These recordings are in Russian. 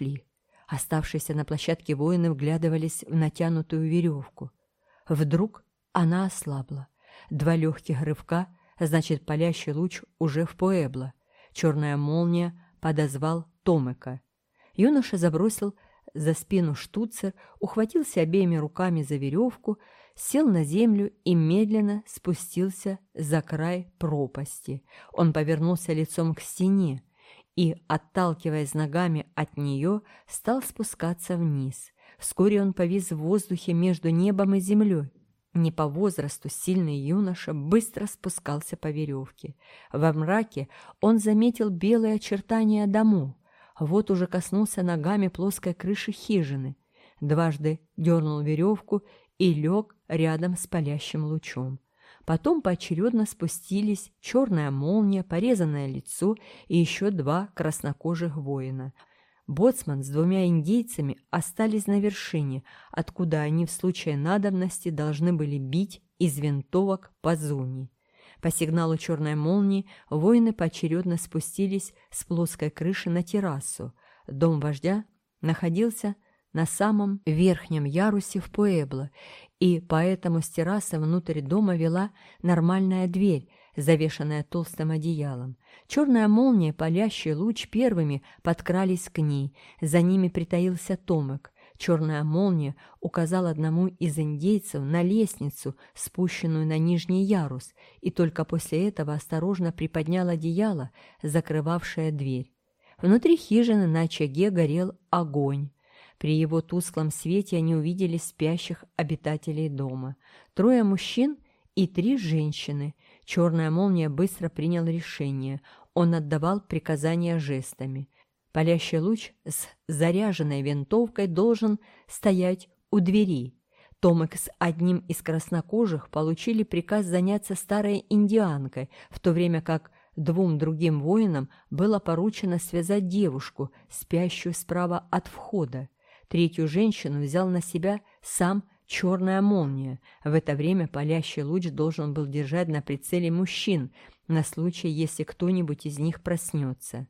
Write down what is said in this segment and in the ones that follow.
ушли. Оставшиеся на площадке воины вглядывались в натянутую веревку. Вдруг она ослабла. Два легких рывка, значит, палящий луч уже в Пуэбло. Черная молния подозвал Томека. Юноша забросил за спину штуцер, ухватился обеими руками за веревку, сел на землю и медленно спустился за край пропасти. Он повернулся лицом к стене и, отталкиваясь ногами от нее, стал спускаться вниз. Вскоре он повис в воздухе между небом и землей. Не по возрасту сильный юноша быстро спускался по веревке. Во мраке он заметил белые очертания домов. Вот уже коснулся ногами плоской крыши хижины. Дважды дернул веревку и лег рядом с палящим лучом. Потом поочередно спустились черная молния, порезанное лицо и еще два краснокожих воина. Боцман с двумя индейцами остались на вершине, откуда они в случае надобности должны были бить из винтовок по зуни. По сигналу черной молнии воины поочередно спустились с плоской крыши на террасу. Дом вождя находился на самом верхнем ярусе в Пуэбло, и поэтому с террасы внутрь дома вела нормальная дверь, завешанная толстым одеялом. Черная молния, палящий луч первыми подкрались к ней, за ними притаился Томек. Черная молния указала одному из индейцев на лестницу, спущенную на нижний ярус, и только после этого осторожно приподняла одеяло, закрывавшее дверь. Внутри хижины на очаге горел огонь. При его тусклом свете они увидели спящих обитателей дома. Трое мужчин и три женщины. Черная молния быстро принял решение. Он отдавал приказания жестами. Палящий луч с заряженной винтовкой должен стоять у двери. Томик с одним из краснокожих получили приказ заняться старой индианкой, в то время как двум другим воинам было поручено связать девушку, спящую справа от входа. Третью женщину взял на себя сам черная молния. В это время палящий луч должен был держать на прицеле мужчин на случай, если кто-нибудь из них проснется.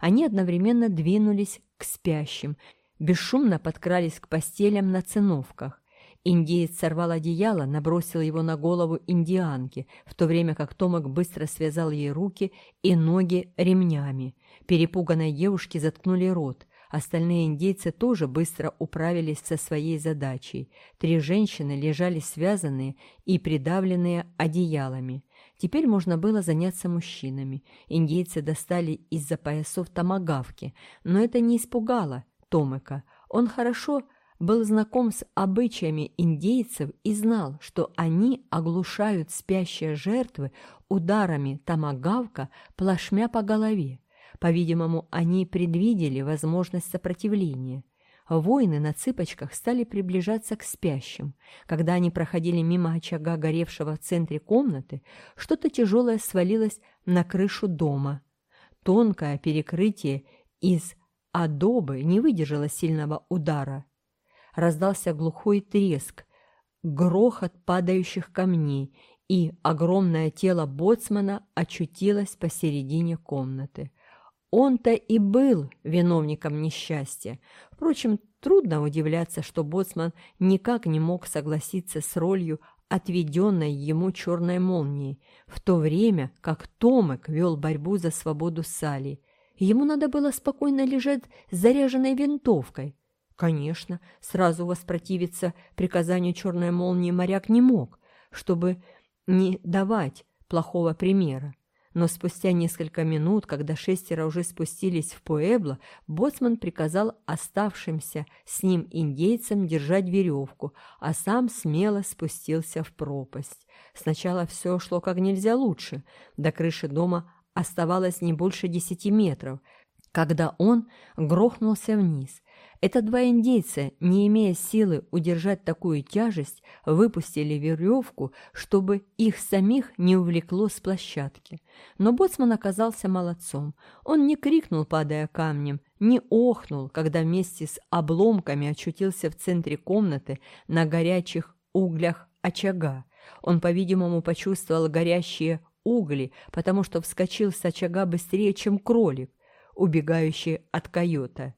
Они одновременно двинулись к спящим, бесшумно подкрались к постелям на циновках. Индеец сорвал одеяло, набросил его на голову индианки, в то время как Томак быстро связал ей руки и ноги ремнями. Перепуганной девушке заткнули рот – Остальные индейцы тоже быстро управились со своей задачей. Три женщины лежали связанные и придавленные одеялами. Теперь можно было заняться мужчинами. Индейцы достали из-за поясов томагавки, но это не испугало Томыка. Он хорошо был знаком с обычаями индейцев и знал, что они оглушают спящие жертвы ударами томагавка плашмя по голове. По-видимому, они предвидели возможность сопротивления. Воины на цыпочках стали приближаться к спящим. Когда они проходили мимо очага, горевшего в центре комнаты, что-то тяжелое свалилось на крышу дома. Тонкое перекрытие из адобы не выдержало сильного удара. Раздался глухой треск, грохот падающих камней, и огромное тело боцмана очутилось посередине комнаты. Он-то и был виновником несчастья. Впрочем, трудно удивляться, что Боцман никак не мог согласиться с ролью отведенной ему черной молнии, в то время как Томек вел борьбу за свободу Сали. Ему надо было спокойно лежать с заряженной винтовкой. Конечно, сразу воспротивиться приказанию черной молнии моряк не мог, чтобы не давать плохого примера. Но спустя несколько минут, когда шестеро уже спустились в Пуэбло, боцман приказал оставшимся с ним индейцам держать веревку, а сам смело спустился в пропасть. Сначала все шло как нельзя лучше. До крыши дома оставалось не больше десяти метров, Этот-два индейца, не имея силы удержать такую тяжесть, выпустили веревку, чтобы их самих не увлекло с площадки. Но боцман оказался молодцом. Он не крикнул, падая камнем, не охнул, когда вместе с обломками очутился в центре комнаты на горячих углях очага. Он, по-видимому, почувствовал горящие угли, потому что вскочил с очага быстрее, чем кролик, убегающий от койота.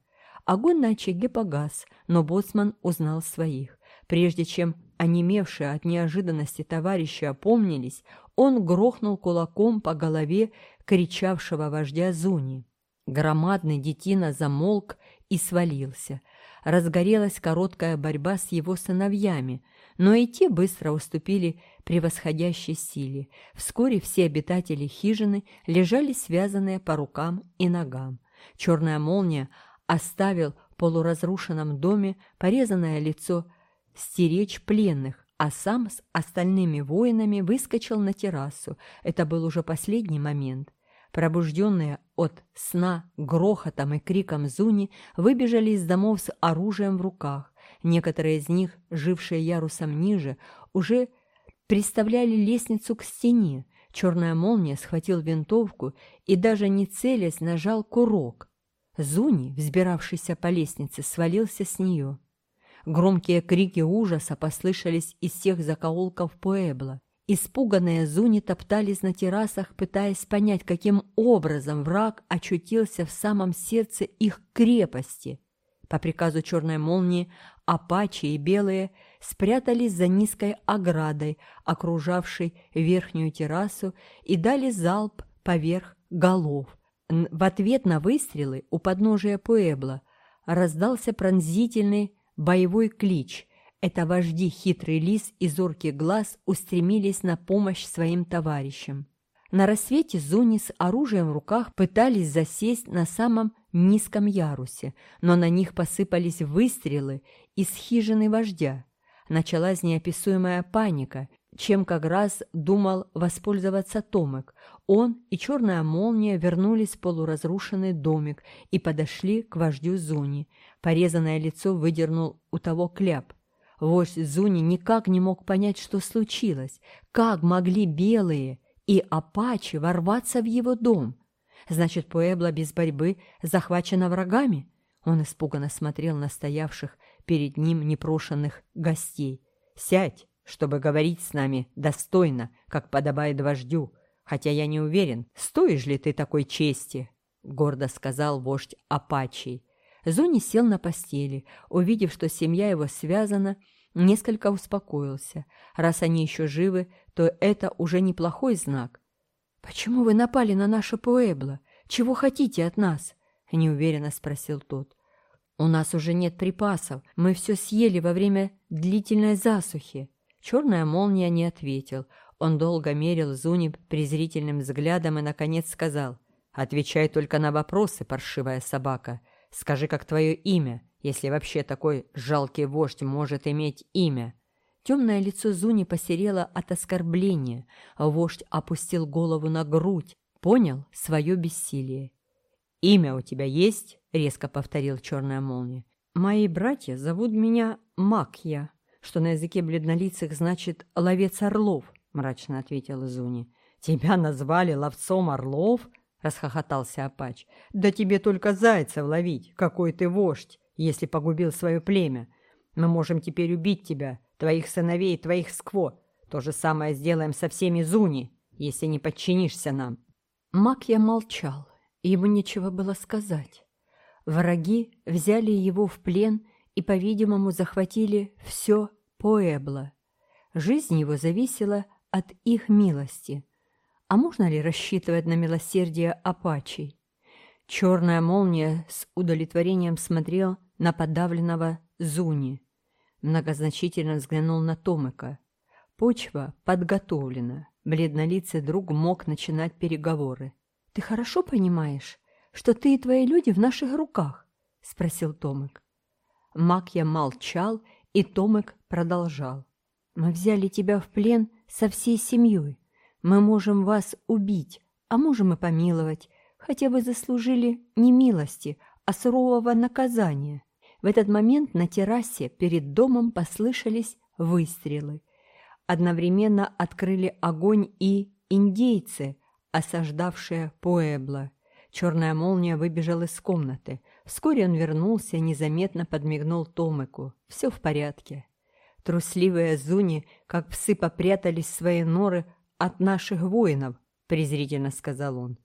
Огонь на очаге погас, но боцман узнал своих. Прежде чем онемевшие от неожиданности товарищи опомнились, он грохнул кулаком по голове кричавшего вождя Зуни. Громадный детина замолк и свалился. Разгорелась короткая борьба с его сыновьями, но и те быстро уступили превосходящей силе. Вскоре все обитатели хижины лежали связанные по рукам и ногам. Черная молния оставил в полуразрушенном доме порезанное лицо стеречь пленных, а сам с остальными воинами выскочил на террасу. Это был уже последний момент. Пробужденные от сна грохотом и криком Зуни выбежали из домов с оружием в руках. Некоторые из них, жившие ярусом ниже, уже приставляли лестницу к стене. Черная молния схватил винтовку и, даже не целясь, нажал курок. Зуни, взбиравшийся по лестнице, свалился с нее. Громкие крики ужаса послышались из всех закоулков Пуэбло. Испуганные Зуни топтались на террасах, пытаясь понять, каким образом враг очутился в самом сердце их крепости. По приказу черной молнии апачи и белые спрятались за низкой оградой, окружавшей верхнюю террасу, и дали залп поверх голов. В ответ на выстрелы у подножия Пуэбла раздался пронзительный боевой клич. Это вожди хитрый лис и зоркий глаз устремились на помощь своим товарищам. На рассвете Зуни с оружием в руках пытались засесть на самом низком ярусе, но на них посыпались выстрелы из хижины вождя. Началась неописуемая паника, чем как раз думал воспользоваться Томек. Он и черная молния вернулись в полуразрушенный домик и подошли к вождю Зуни. Порезанное лицо выдернул у того кляп. Вождь Зуни никак не мог понять, что случилось. Как могли белые и апачи ворваться в его дом? Значит, Пуэбло без борьбы захвачено врагами? Он испуганно смотрел на стоявших перед ним непрошенных гостей. «Сядь, чтобы говорить с нами достойно, как подобает вождю», хотя я не уверен, стоишь ли ты такой чести», — гордо сказал вождь Апачий. Зони сел на постели, увидев, что семья его связана, несколько успокоился. Раз они еще живы, то это уже неплохой знак. «Почему вы напали на наше Пуэбло? Чего хотите от нас?» — неуверенно спросил тот. «У нас уже нет припасов, мы все съели во время длительной засухи». Черная молния не ответил. Он долго мерил Зуни презрительным взглядом и, наконец, сказал, «Отвечай только на вопросы, паршивая собака. Скажи, как твое имя, если вообще такой жалкий вождь может иметь имя». Темное лицо Зуни посерело от оскорбления, вождь опустил голову на грудь, понял свое бессилие. «Имя у тебя есть?» — резко повторил черная молния. «Мои братья зовут меня Макья, что на языке бледнолицых значит «ловец орлов», мрачно ответила Зуни. «Тебя назвали ловцом орлов?» — расхохотался Апач. «Да тебе только зайцев ловить, какой ты вождь, если погубил свое племя. Мы можем теперь убить тебя, твоих сыновей и твоих скво. То же самое сделаем со всеми Зуни, если не подчинишься нам». Макья молчал, ему нечего было сказать. Враги взяли его в плен и, по-видимому, захватили все Поэбло. Жизнь его зависела от их милости. А можно ли рассчитывать на милосердие апачей? Черная молния с удовлетворением смотрел на подавленного Зуни. Многозначительно взглянул на Томыка. Почва подготовлена. Бледнолицый друг мог начинать переговоры. «Ты хорошо понимаешь, что ты и твои люди в наших руках?» – спросил Томык. Макья молчал, и Томык продолжал. «Мы взяли тебя в плен – со всей семьей. Мы можем вас убить, а можем и помиловать, хотя вы заслужили не милости, а сурового наказания. В этот момент на террасе перед домом послышались выстрелы. Одновременно открыли огонь и индейцы, осаждавшие Пуэбло. Черная молния выбежал из комнаты. Вскоре он вернулся и незаметно подмигнул Томыку. Все в порядке трусливые Зуни, как псы, попрятались в свои норы от наших воинов», — презрительно сказал он.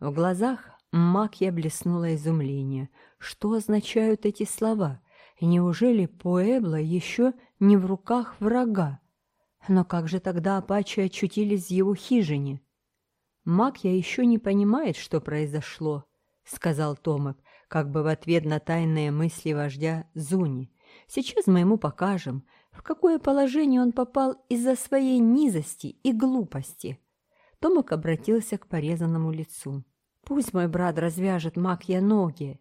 В глазах Макья блеснуло изумление. Что означают эти слова? Неужели Пуэбло еще не в руках врага? Но как же тогда Апачи очутились в его хижине? «Макья еще не понимает, что произошло», — сказал Томак, как бы в ответ на тайные мысли вождя Зуни. «Сейчас мы ему покажем, в какое положение он попал из-за своей низости и глупости. Томок обратился к порезанному лицу. «Пусть мой брат развяжет Макья ноги!»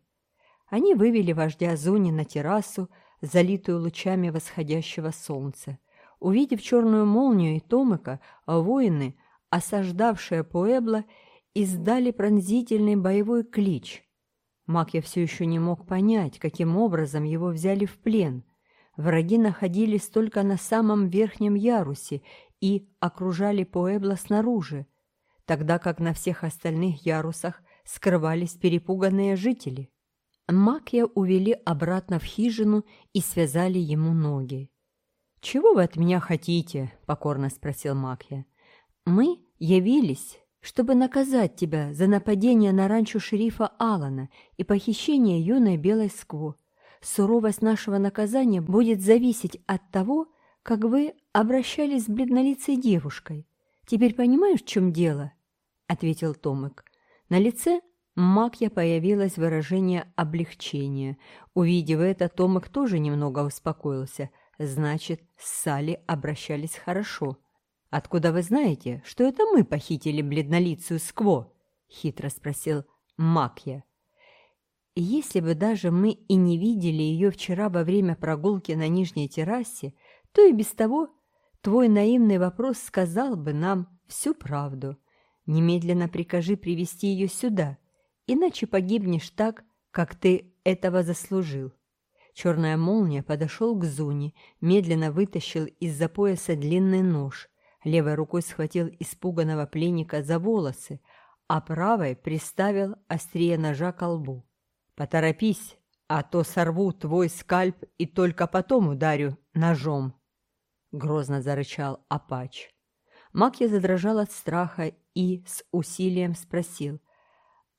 Они вывели вождя Зуни на террасу, залитую лучами восходящего солнца. Увидев черную молнию и Томыка, воины, осаждавшие Пуэбло, издали пронзительный боевой клич. Макья все еще не мог понять, каким образом его взяли в плен – Враги находились только на самом верхнем ярусе и окружали Пуэбло снаружи, тогда как на всех остальных ярусах скрывались перепуганные жители. Макья увели обратно в хижину и связали ему ноги. «Чего вы от меня хотите?» – покорно спросил Макья. «Мы явились, чтобы наказать тебя за нападение на ранчо шерифа Алана и похищение юной белой скво», суровость нашего наказания будет зависеть от того, как вы обращались с бледнолицей девушкой. Теперь понимаешь, в чем дело?» — ответил Томик. На лице Макья появилось выражение облегчения. Увидев это, Томик тоже немного успокоился. Значит, с Салли обращались хорошо. «Откуда вы знаете, что это мы похитили бледнолицую Скво?» — хитро спросил Макья. Если бы даже мы и не видели ее вчера во время прогулки на нижней террасе, то и без того твой наивный вопрос сказал бы нам всю правду. Немедленно прикажи привести ее сюда, иначе погибнешь так, как ты этого заслужил. Черная молния подошел к Зуне, медленно вытащил из-за пояса длинный нож, левой рукой схватил испуганного пленника за волосы, а правой приставил острие ножа к лбу. Поторопись, а то сорву твой скальп и только потом ударю ножом!» Грозно зарычал Апач. Макья задрожал от страха и с усилием спросил.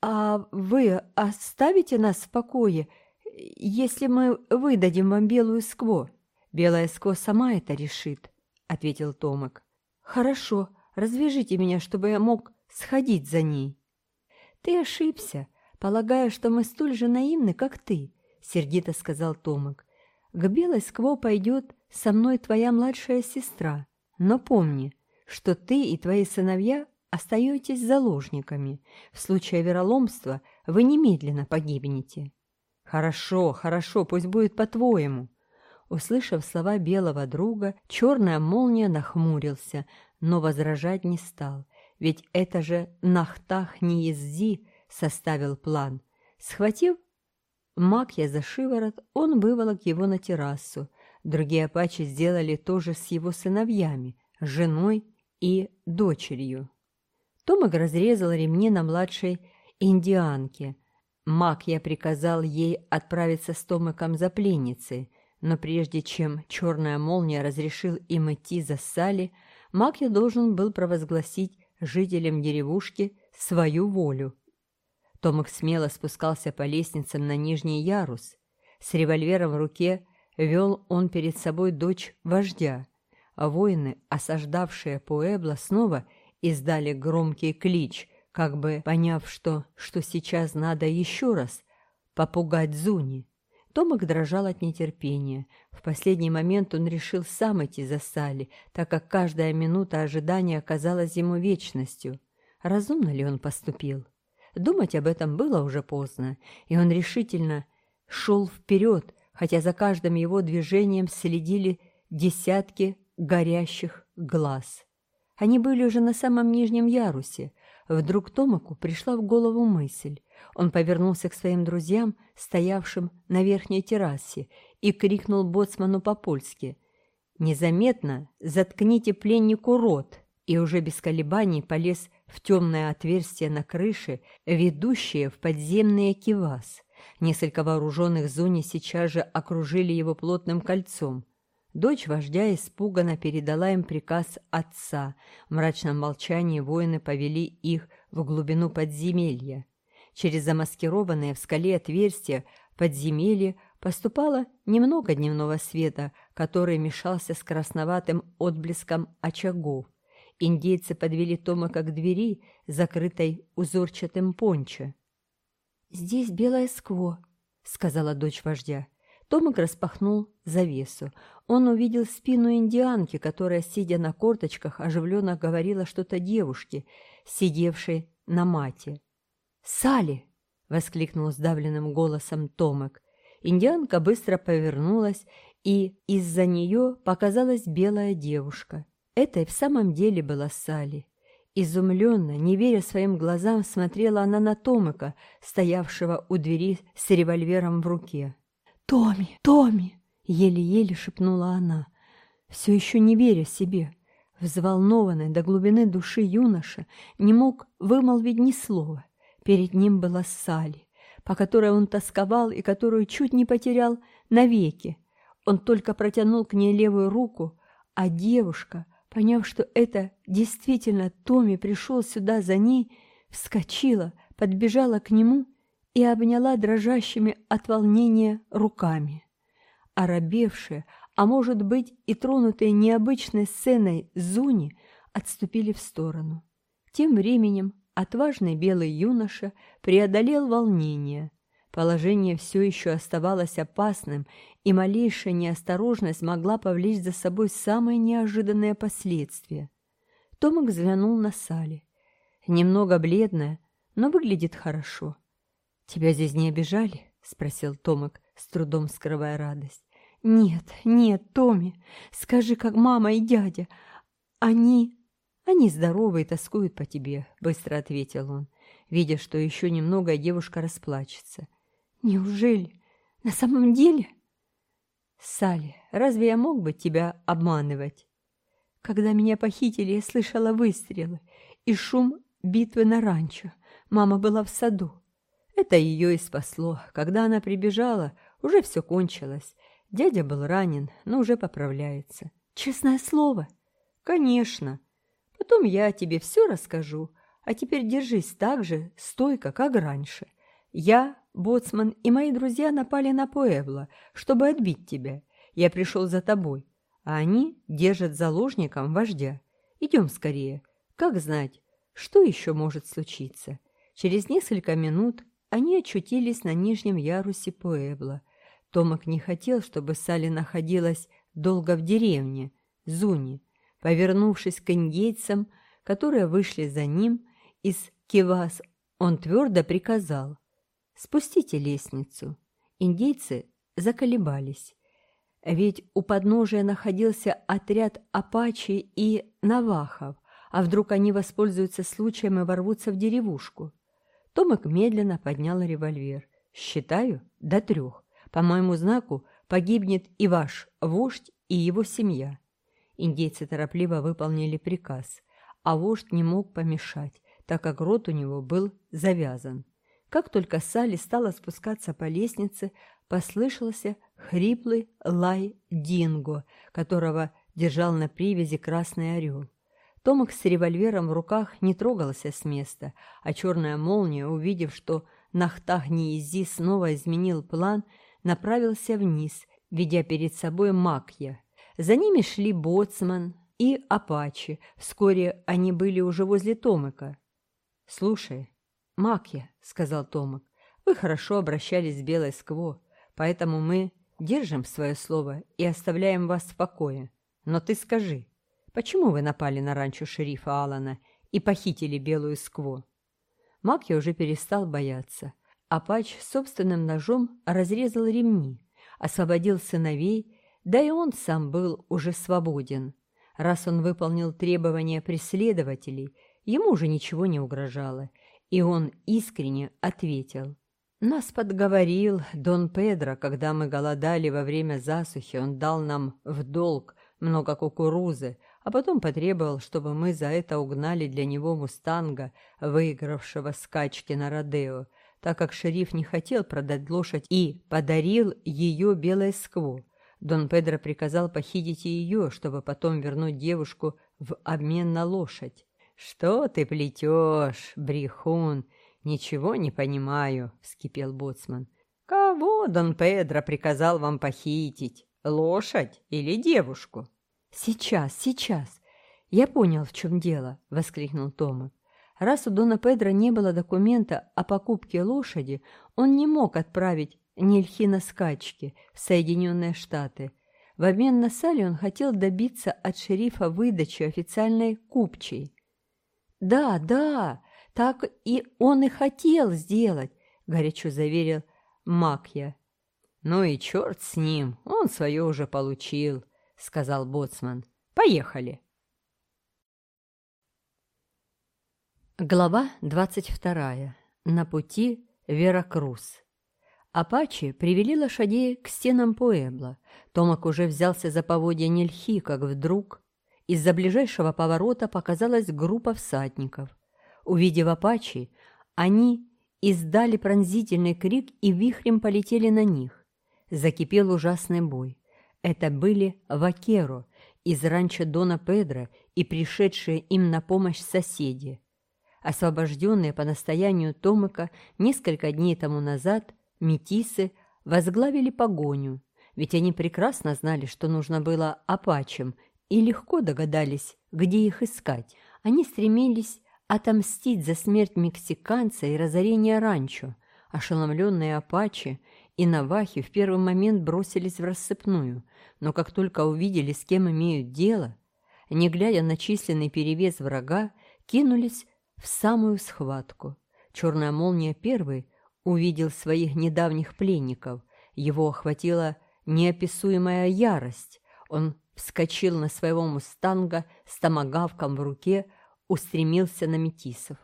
«А вы оставите нас в покое, если мы выдадим вам белую скво?» «Белая скво сама это решит», — ответил Томок. «Хорошо, развяжите меня, чтобы я мог сходить за ней». «Ты ошибся», — полагаю, что мы столь же наивны, как ты», — сердито сказал Томик. «К белой скво пойдет со мной твоя младшая сестра, но помни, что ты и твои сыновья остаетесь заложниками. В случае вероломства вы немедленно погибнете». «Хорошо, хорошо, пусть будет по-твоему». Услышав слова белого друга, черная молния нахмурился, но возражать не стал, ведь это же «Нахтах не составил план. Схватив Макья за шиворот, он выволок его на террасу. Другие апачи сделали то же с его сыновьями, женой и дочерью. Томак разрезал ремни на младшей индианке. Макья приказал ей отправиться с Томаком за пленницей, но прежде чем черная молния разрешил им идти за Салли, Макья должен был провозгласить жителям деревушки свою волю – Томик смело спускался по лестницам на нижний ярус. С револьвером в руке вел он перед собой дочь вождя, а воины, осаждавшие Пуэбло, снова издали громкий клич, как бы поняв, что, что сейчас надо еще раз попугать Зуни. Томик дрожал от нетерпения. В последний момент он решил сам идти за Салли, так как каждая минута ожидания оказалась ему вечностью. Разумно ли он поступил? Думать об этом было уже поздно, и он решительно шел вперед, хотя за каждым его движением следили десятки горящих глаз. Они были уже на самом нижнем ярусе. Вдруг Томаку пришла в голову мысль. Он повернулся к своим друзьям, стоявшим на верхней террасе, и крикнул боцману по-польски. «Незаметно заткните пленнику рот!» и уже без колебаний полез в темное отверстие на крыше, ведущее в подземный кивас. Несколько вооруженных зони сейчас же окружили его плотным кольцом. Дочь вождя испуганно передала им приказ отца. В мрачном молчании воины повели их в глубину подземелья. Через замаскированное в скале отверстие подземелье поступало немного дневного света, который мешался с красноватым отблеском очагов. Индейцы подвели Томака к двери, закрытой узорчатым пончо. «Здесь белое скво», — сказала дочь вождя. Томик распахнул завесу. Он увидел спину индианки, которая, сидя на корточках, оживленно говорила что-то девушке, сидевшей на мате. «Салли!» — воскликнул сдавленным голосом Томик. Индианка быстро повернулась, и из-за нее показалась белая девушка. Это в самом деле была Салли. Изумленно, не веря своим глазам, смотрела она на Томика, стоявшего у двери с револьвером в руке. «Томми! Томми!» — еле-еле шепнула она, все еще не веря себе. Взволнованный до глубины души юноша не мог вымолвить ни слова. Перед ним была Салли, по которой он тосковал и которую чуть не потерял навеки. Он только протянул к ней левую руку, а девушка — Поняв, что это действительно Томми пришел сюда за ней, вскочила, подбежала к нему и обняла дрожащими от волнения руками. Оробевшие, а может быть и тронутые необычной сценой Зуни, отступили в сторону. Тем временем отважный белый юноша преодолел волнение, Положение все еще оставалось опасным, и малейшая неосторожность могла повлечь за собой самые неожиданные последствия. Томик взглянул на Сали. Немного бледная, но выглядит хорошо. «Тебя здесь не обижали?» — спросил Томик, с трудом скрывая радость. «Нет, нет, Томи, скажи, как мама и дядя. Они...» «Они здоровы и тоскуют по тебе», — быстро ответил он, видя, что еще немного девушка расплачется. «Неужели? На самом деле?» «Салли, разве я мог бы тебя обманывать?» Когда меня похитили, я слышала выстрелы и шум битвы на ранчо. Мама была в саду. Это ее и спасло. Когда она прибежала, уже все кончилось. Дядя был ранен, но уже поправляется. Честное слово? Конечно. Потом я тебе все расскажу. А теперь держись так же стойко, как раньше. Я, Боцман и мои друзья напали на Пуэбло, чтобы отбить тебя. Я пришел за тобой, а они держат заложником вождя. Идем скорее. Как знать, что еще может случиться? Через несколько минут они очутились на нижнем ярусе Пуэбло. Томак не хотел, чтобы Салли находилась долго в деревне, Зуни. Повернувшись к индейцам, которые вышли за ним из Кивас, он твердо приказал спустите лестницу». Индейцы заколебались. Ведь у подножия находился отряд апачи и навахов, а вдруг они воспользуются случаем и ворвутся в деревушку. Томик медленно поднял револьвер. «Считаю до трех. По моему знаку погибнет и ваш вождь, и его семья». Индейцы торопливо выполнили приказ, а вождь не мог помешать, так как рот у него был завязан как только Салли стала спускаться по лестнице, послышался хриплый лай Динго, которого держал на привязи красный орел. Томик с револьвером в руках не трогался с места, а черная молния, увидев, что Нахтах Ниези снова изменил план, направился вниз, ведя перед собой Макья. За ними шли Боцман и Апачи. Вскоре они были уже возле Томика. «Слушай», Мак я, сказал Томак. Вы хорошо обращались с белой скво, поэтому мы держим свое слово и оставляем вас в покое. Но ты скажи, почему вы напали на ранчо шерифа Алана и похитили белую скво? Мак я уже перестал бояться. Апач собственным ножом разрезал ремни, освободил сыновей, да и он сам был уже свободен. Раз он выполнил требования преследователей, ему уже ничего не угрожало – и он искренне ответил. Нас подговорил Дон Педро, когда мы голодали во время засухи, он дал нам в долг много кукурузы, а потом потребовал, чтобы мы за это угнали для него мустанга, выигравшего скачки на Родео, так как шериф не хотел продать лошадь и подарил ее белой скву. Дон Педро приказал похитить ее, чтобы потом вернуть девушку в обмен на лошадь. «Что ты плетешь, брехун? Ничего не понимаю», — вскипел боцман. «Кого Дон Педро приказал вам похитить? Лошадь или девушку?» «Сейчас, сейчас. Я понял, в чем дело», — воскликнул Тома. Раз у Дона Педро не было документа о покупке лошади, он не мог отправить Нельхина скачки в Соединенные Штаты. В обмен на Салли он хотел добиться от шерифа выдачи официальной купчей. Да, да, так и он и хотел сделать, горячо заверил Макья. Ну и черт с ним, он свое уже получил, сказал боцман. Поехали. Глава двадцать вторая. На пути Веракрус. Апачи привели лошадей к стенам Пуэбла. Томак уже взялся за поводья Нельхи, как вдруг из-за ближайшего поворота показалась группа всадников. Увидев Апачи, они издали пронзительный крик и вихрем полетели на них. Закипел ужасный бой. Это были вакеро из ранчо Дона Педро и пришедшие им на помощь соседи. Освобожденные по настоянию Томыка несколько дней тому назад, метисы возглавили погоню, ведь они прекрасно знали, что нужно было апачам – и легко догадались, где их искать. Они стремились отомстить за смерть мексиканца и разорение ранчо. Ошеломленные апачи и навахи в первый момент бросились в рассыпную, но как только увидели, с кем имеют дело, не глядя на численный перевес врага, кинулись в самую схватку. Черная молния первый увидел своих недавних пленников. Его охватила неописуемая ярость. Он вскочил на своего мустанга с томогавком в руке, устремился на метисов.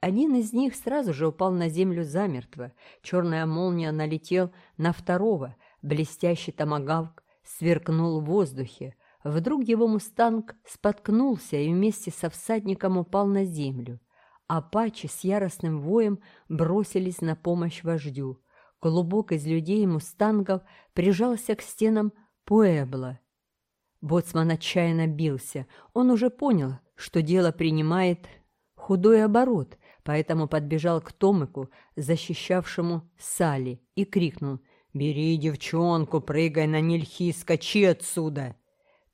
Один из них сразу же упал на землю замертво. Черная молния налетел на второго. Блестящий томогавк сверкнул в воздухе. Вдруг его мустанг споткнулся и вместе со всадником упал на землю. Апачи с яростным воем бросились на помощь вождю. Клубок из людей и мустангов прижался к стенам Пуэбла – Боцман отчаянно бился. Он уже понял, что дело принимает худой оборот, поэтому подбежал к Томику, защищавшему Сали, и крикнул «Бери девчонку, прыгай на нельхи, скачи отсюда!»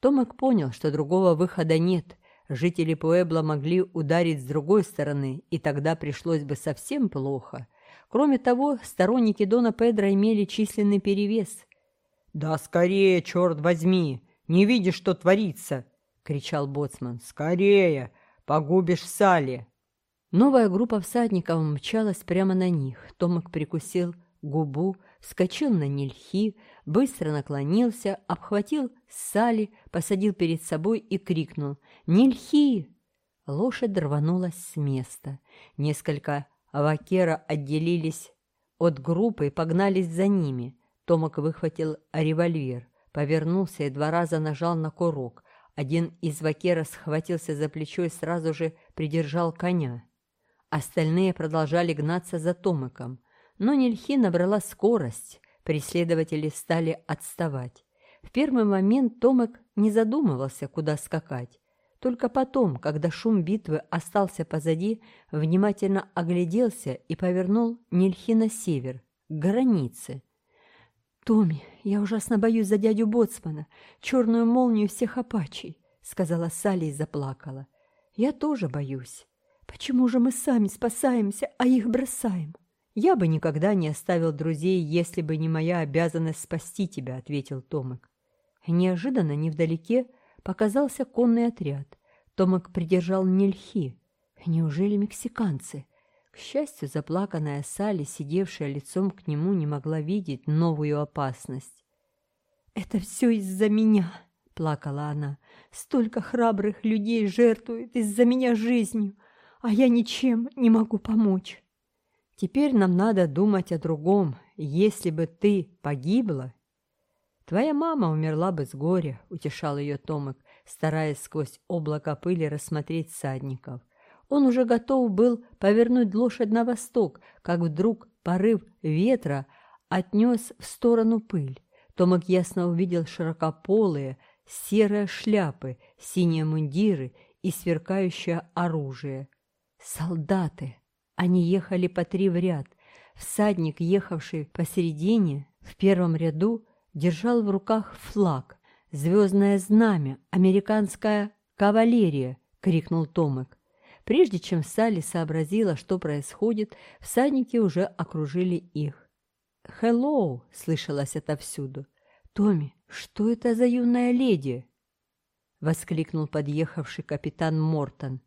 Томик понял, что другого выхода нет. Жители Пуэбла могли ударить с другой стороны, и тогда пришлось бы совсем плохо. Кроме того, сторонники Дона Педро имели численный перевес. «Да скорее, черт возьми!» Не видишь, что творится!» — кричал боцман. «Скорее! Погубишь Салли. Новая группа всадников мчалась прямо на них. Томик прикусил губу, вскочил на нельхи, быстро наклонился, обхватил Салли, посадил перед собой и крикнул «Нельхи!». Лошадь рванулась с места. Несколько авакера отделились от группы и погнались за ними. Томок выхватил револьвер повернулся, и два раза нажал на курок. Один из вакеров схватился за плечо и сразу же придержал коня. Остальные продолжали гнаться за Томыком, но Нельхи набрала скорость, преследователи стали отставать. В первый момент Томек не задумывался, куда скакать. Только потом, когда шум битвы остался позади, внимательно огляделся и повернул Нельхи на север, к границе – «Томми, я ужасно боюсь за дядю Боцмана, черную молнию всех апачей», — сказала Салли и заплакала. «Я тоже боюсь. Почему же мы сами спасаемся, а их бросаем?» «Я бы никогда не оставил друзей, если бы не моя обязанность спасти тебя», — ответил Томик. Неожиданно невдалеке показался конный отряд. Томик придержал нельхи. «Неужели мексиканцы?» К счастью, заплаканная Салли, сидевшая лицом к нему, не могла видеть новую опасность. «Это все из-за меня», — плакала она. «Столько храбрых людей жертвует из-за меня жизнью, а я ничем не могу помочь». Теперь нам надо думать о другом. Если бы ты погибла, твоя мама умерла бы с горя, утешал ее Томик, стараясь Он уже готов был повернуть лошадь на восток, как вдруг порыв ветра отнес в сторону пыль. Томак ясно увидел широкополые, серые шляпы, синие мундиры и сверкающее оружие. Солдаты! Они ехали по три в ряд. Всадник, ехавший посередине, в первом ряду, держал в руках флаг. «Звездное знамя! Американская кавалерия!» — крикнул Томек. Прежде чем Салли сообразила, что происходит, всадники уже окружили их. «Хеллоу!» — слышалось отовсюду. «Томми, что это за юная леди?» — воскликнул подъехавший капитан Мортон.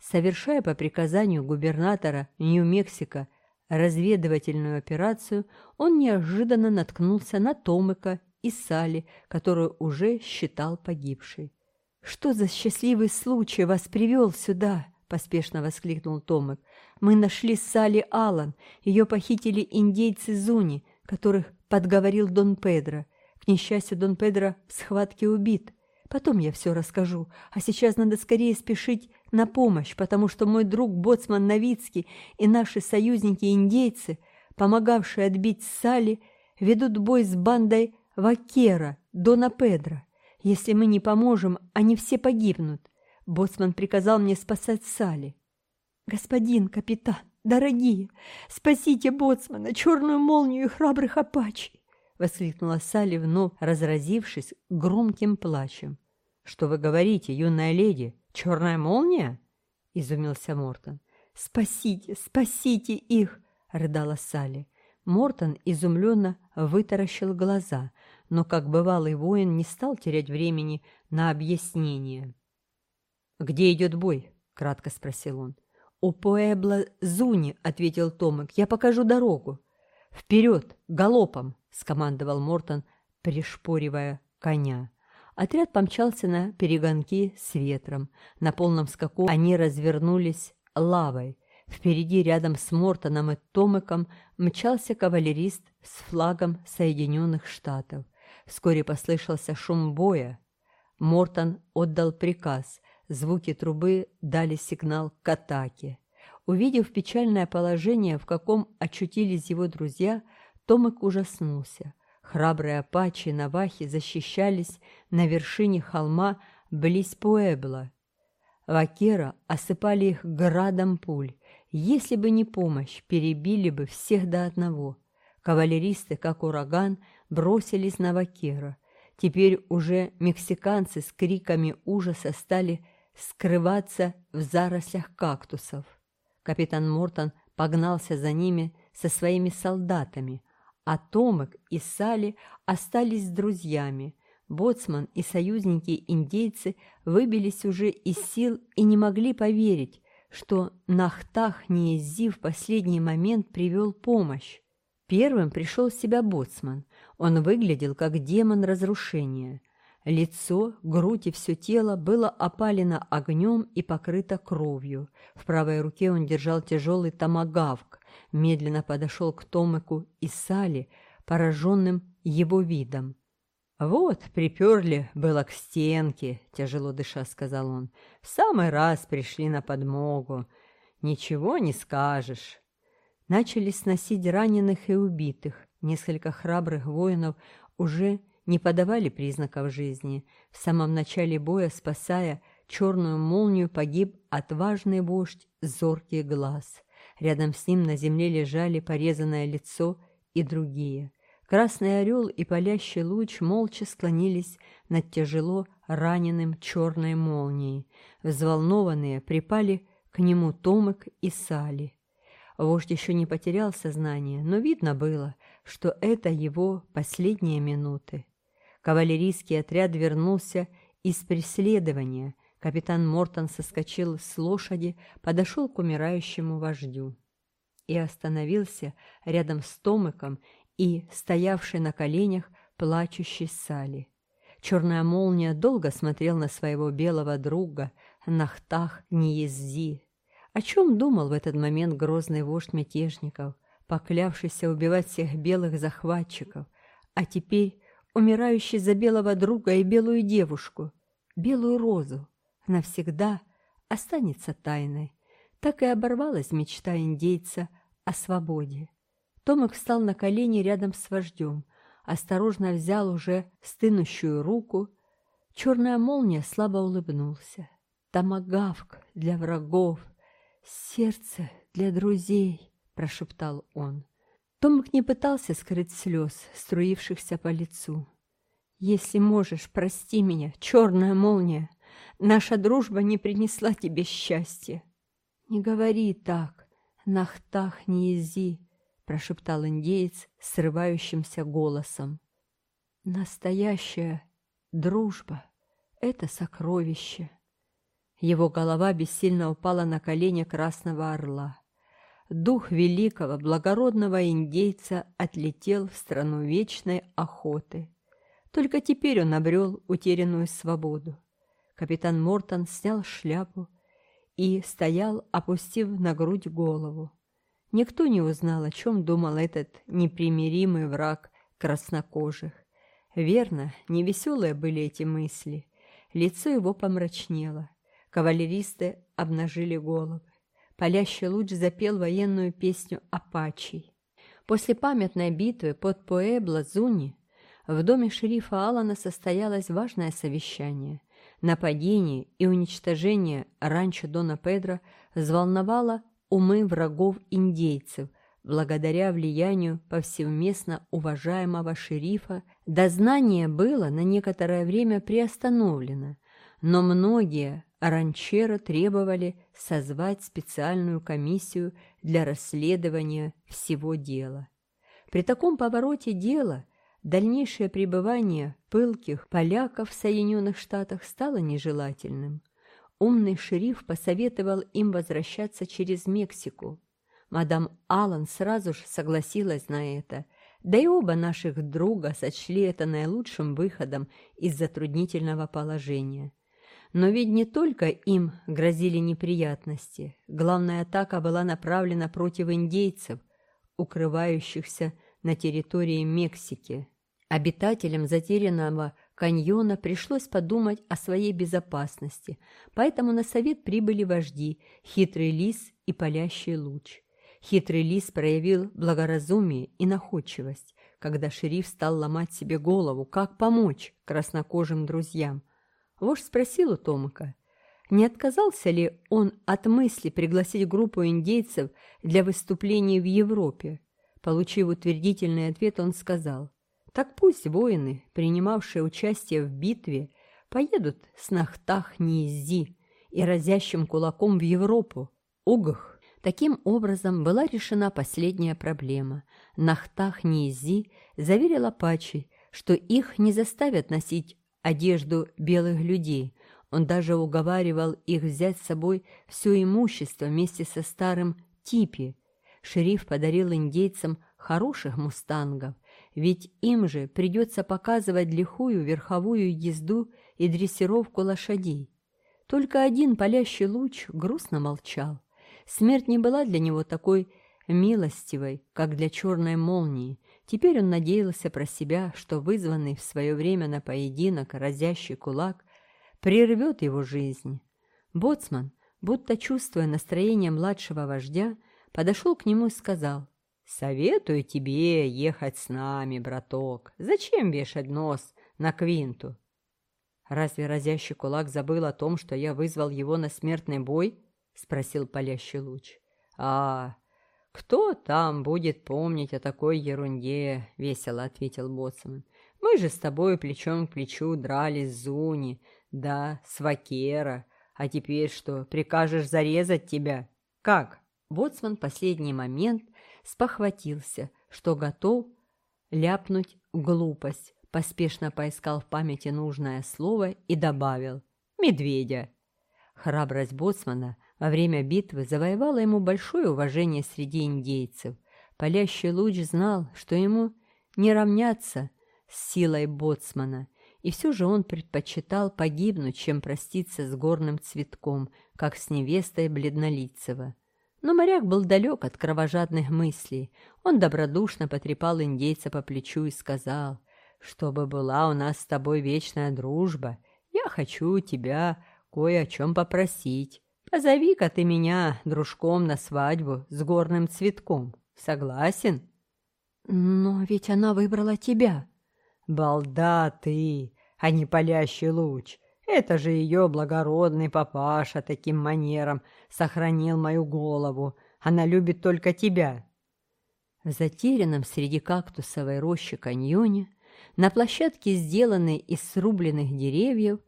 Совершая по приказанию губернатора Нью-Мексико разведывательную операцию, он неожиданно наткнулся на Томыка и Салли, которую уже считал погибшей. «Что за счастливый случай вас привел сюда?» поспешно воскликнул Томек. «Мы нашли Салли Аллан. Ее похитили индейцы Зуни, которых подговорил Дон Педро. К несчастью, Дон Педро в схватке убит. Потом я все расскажу. А сейчас надо скорее спешить на помощь, потому что мой друг Боцман Новицкий и наши союзники-индейцы, помогавшие отбить Салли, ведут бой с бандой Вакера, Дона Педро. Если мы не поможем, они все погибнут. Боцман приказал мне спасать Сали. «Господин капитан, дорогие, спасите Боцмана, черную молнию и храбрых апачей!» Воскликнула Сали, вновь разразившись громким плачем. «Что вы говорите, юная леди? Черная молния?» — изумился Мортон. «Спасите, спасите их!» — рыдала Салли. Мортон изумленно вытаращил глаза, но, как бывалый воин, не стал терять времени на объяснение. «Где идет бой?» – кратко спросил он. «У Пуэбла Зуни», – ответил Томик, – «я покажу дорогу». «Вперед, галопом!» – скомандовал Мортон, пришпоривая коня. Отряд помчался на перегонки с ветром. На полном скаку они развернулись лавой. Впереди, рядом с Мортоном и Томиком, мчался кавалерист с флагом Соединенных Штатов. Вскоре послышался шум боя. Мортон отдал приказ. Звуки трубы дали сигнал к атаке. Увидев печальное положение, в каком очутились его друзья, Томик ужаснулся. Храбрые апачи и навахи защищались на вершине холма близ Пуэбла. Вакера осыпали их градом пуль. Если бы не помощь, перебили бы всех до одного. Кавалеристы, как ураган, бросились на Вакера. Теперь уже мексиканцы с криками ужаса стали скрываться в зарослях кактусов. Капитан Мортон погнался за ними со своими солдатами, а Томек и Салли остались с друзьями. Боцман и союзники-индейцы выбились уже из сил и не могли поверить, что Нахтах Ниези в последний момент привел помощь. Первым пришел в себя боцман. Он выглядел как демон разрушения. Лицо, грудь и все тело было опалено огнем и покрыто кровью. В правой руке он держал тяжелый томагавк, медленно подошел к Томику и Сали, пораженным его видом. «Вот, приперли было к стенке», — тяжело дыша сказал он. «В самый раз пришли на подмогу. Ничего не скажешь». Начали сносить раненых и убитых. Несколько храбрых воинов уже не подавали признаков жизни. В самом начале боя, спасая черную молнию, погиб отважный вождь зоркий глаз. Рядом с ним на земле лежали порезанное лицо и другие. Красный орел и палящий луч молча склонились над тяжело раненым черной молнией. Взволнованные припали к нему Томик и Сали. Вождь еще не потерял сознание, но видно было, что это его последние минуты. Кавалерийский отряд вернулся из преследования. Капитан Мортон соскочил с лошади, подошел к умирающему вождю и остановился рядом с Томыком и стоявшей на коленях плачущей Сали. Черная молния долго смотрел на своего белого друга, Нахтах Ниеззи. О чем думал в этот момент грозный вождь мятежников, поклявшийся убивать всех белых захватчиков, а теперь умирающий за белого друга и белую девушку, белую розу, навсегда останется тайной. Так и оборвалась мечта индейца о свободе. Томик встал на колени рядом с вождем, осторожно взял уже стынущую руку. Черная молния слабо улыбнулся. «Томагавк для врагов, сердце для друзей», – прошептал он. Томик не пытался скрыть слез, струившихся по лицу. «Если можешь, прости меня, черная молния! Наша дружба не принесла тебе счастья!» «Не говори так! Нахтах не ези!» – прошептал индеец срывающимся голосом. «Настоящая дружба – это сокровище!» Его голова бессильно упала на колени красного орла дух великого благородного индейца отлетел в страну вечной охоты. Только теперь он обрел утерянную свободу. Капитан Мортон снял шляпу и стоял, опустив на грудь голову. Никто не узнал, о чем думал этот непримиримый враг краснокожих. Верно, невеселые были эти мысли. Лицо его помрачнело. Кавалеристы обнажили головы палящий луч запел военную песню «Апачий». После памятной битвы под Пуэбло Зуни в доме шерифа Алана состоялось важное совещание. Нападение и уничтожение ранчо Дона Педро взволновало умы врагов индейцев, благодаря влиянию повсеместно уважаемого шерифа, дознание было на некоторое время приостановлено, но многие Ранчера требовали созвать специальную комиссию для расследования всего дела. При таком повороте дела дальнейшее пребывание пылких поляков в Соединенных Штатах стало нежелательным. Умный шериф посоветовал им возвращаться через Мексику. Мадам Аллан сразу же согласилась на это, да и оба наших друга сочли это наилучшим выходом из затруднительного положения – но ведь не только им грозили неприятности. Главная атака была направлена против индейцев, укрывающихся на территории Мексики. Обитателям затерянного каньона пришлось подумать о своей безопасности, поэтому на совет прибыли вожди «Хитрый лис» и «Палящий луч». Хитрый лис проявил благоразумие и находчивость, когда шериф стал ломать себе голову, как помочь краснокожим друзьям, Вождь спросил у Томака, не отказался ли он от мысли пригласить группу индейцев для выступления в Европе. Получив утвердительный ответ, он сказал, «Так пусть воины, принимавшие участие в битве, поедут с Нахтах Низи и разящим кулаком в Европу. Угах!» Таким образом была решена последняя проблема. Нахтах Низи заверил Апачи, что их не заставят носить одежду белых людей. Он даже уговаривал их взять с собой все имущество вместе со старым Типи. Шериф подарил индейцам хороших мустангов, ведь им же придется показывать лихую верховую езду и дрессировку лошадей. Только один палящий луч грустно молчал. Смерть не была для него такой милостивой, как для черной молнии, Теперь он надеялся про себя, что вызванный в свое время на поединок разящий кулак прервет его жизнь. Боцман, будто чувствуя настроение младшего вождя, подошел к нему и сказал, «Советую тебе ехать с нами, браток. Зачем вешать нос на квинту?» «Разве разящий кулак забыл о том, что я вызвал его на смертный бой?» — спросил палящий луч. «А, «Кто там будет помнить о такой ерунде?» — весело ответил Боцман. «Мы же с тобой плечом к плечу дрались с Зуни, да, с Вакера. А теперь что, прикажешь зарезать тебя? Как?» Боцман последний момент спохватился, что готов ляпнуть глупость, поспешно поискал в памяти нужное слово и добавил «медведя». Храбрость Боцмана — во время битвы завоевала ему большое уважение среди индейцев. Палящий луч знал, что ему не равняться с силой боцмана, и все же он предпочитал погибнуть, чем проститься с горным цветком, как с невестой бледнолицева. Но моряк был далек от кровожадных мыслей. Он добродушно потрепал индейца по плечу и сказал, «Чтобы была у нас с тобой вечная дружба, я хочу тебя кое о чем попросить». Позови-ка ты меня дружком на свадьбу с горным цветком. Согласен?» «Но ведь она выбрала тебя». «Балда ты, а не палящий луч. Это же ее благородный папаша таким манером сохранил мою голову. Она любит только тебя». В затерянном среди кактусовой рощи каньоне, на площадке, сделанной из срубленных деревьев,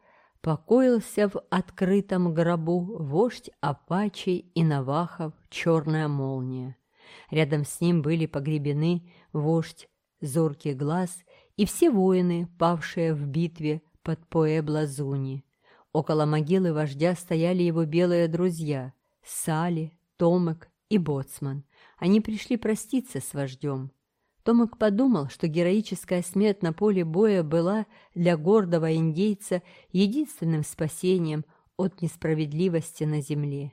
покоился в открытом гробу вождь Апачей и Навахов «Черная молния». Рядом с ним были погребены вождь Зоркий Глаз и все воины, павшие в битве под пуэбло Около могилы вождя стояли его белые друзья – Сали, Томек и Боцман. Они пришли проститься с вождем. Томик подумал, что героическая смерть на поле боя была для гордого индейца единственным спасением от несправедливости на земле.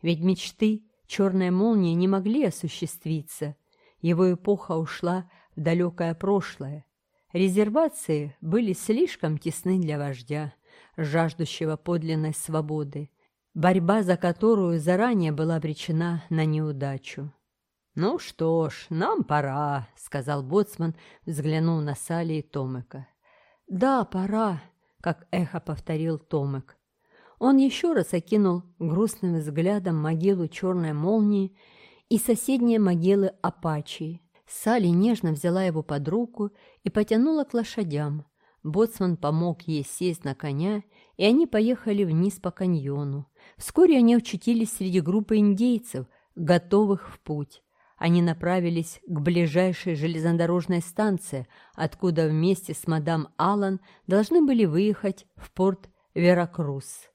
Ведь мечты черной молнии не могли осуществиться. Его эпоха ушла в далекое прошлое. Резервации были слишком тесны для вождя, жаждущего подлинной свободы, борьба за которую заранее была обречена на неудачу. «Ну что ж, нам пора», — сказал Боцман, взглянул на Салли и Томыка. «Да, пора», — как эхо повторил Томык. Он еще раз окинул грустным взглядом могилу черной молнии и соседние могилы Апачии. Салли нежно взяла его под руку и потянула к лошадям. Боцман помог ей сесть на коня, и они поехали вниз по каньону. Вскоре они очутились среди группы индейцев, готовых в путь. Они направились к ближайшей железнодорожной станции, откуда вместе с мадам Аллан должны были выехать в порт Веракрус.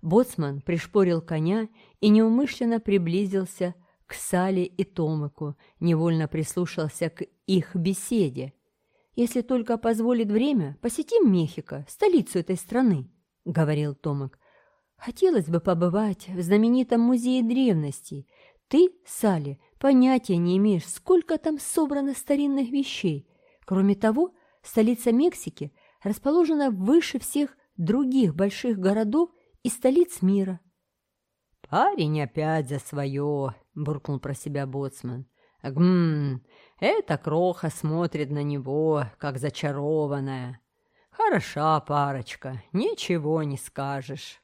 Боцман пришпорил коня и неумышленно приблизился к Сале и Томику, невольно прислушался к их беседе. «Если только позволит время, посетим Мехико, столицу этой страны», — говорил Томик. «Хотелось бы побывать в знаменитом музее древностей. Ты, Салли, понятия не имеешь, сколько там собрано старинных вещей. Кроме того, столица Мексики расположена выше всех других больших городов и столиц мира. «Парень опять за свое!» — буркнул про себя Боцман. «Гм, эта кроха смотрит на него, как зачарованная. Хороша парочка, ничего не скажешь».